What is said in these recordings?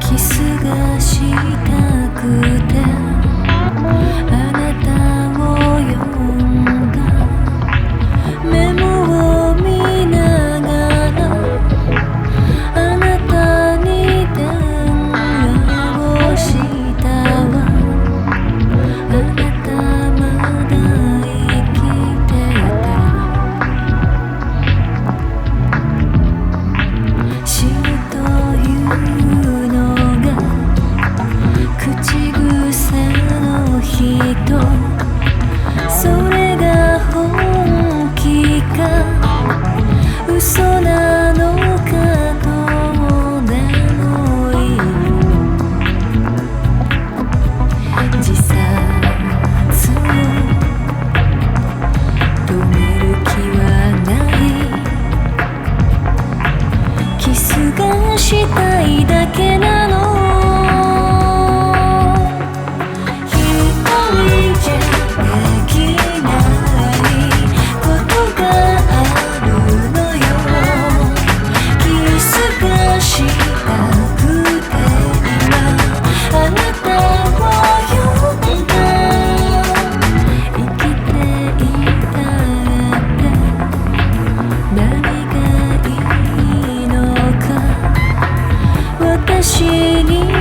キスがしたくて写你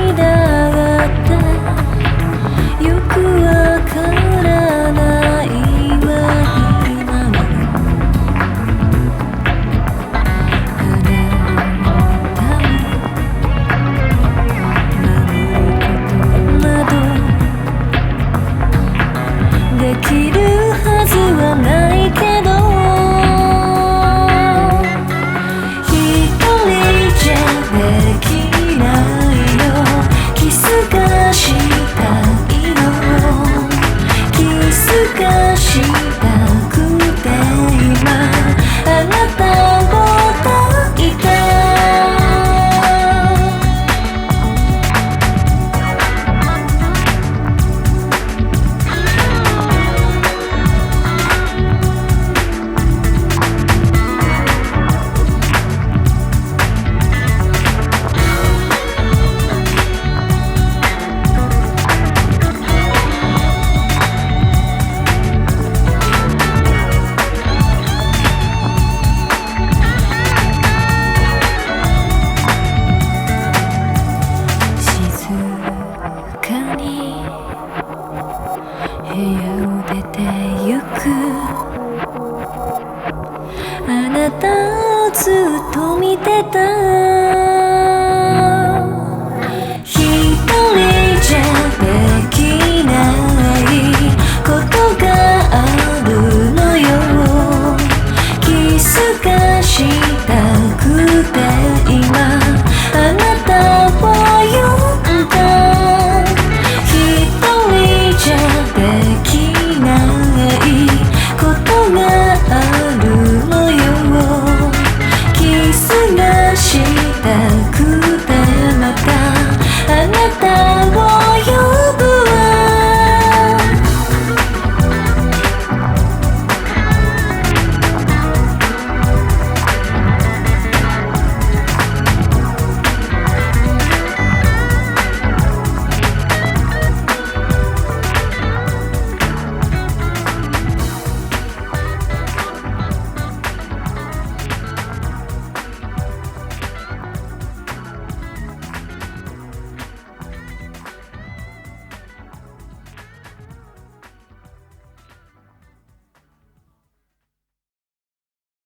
たをずっと見てた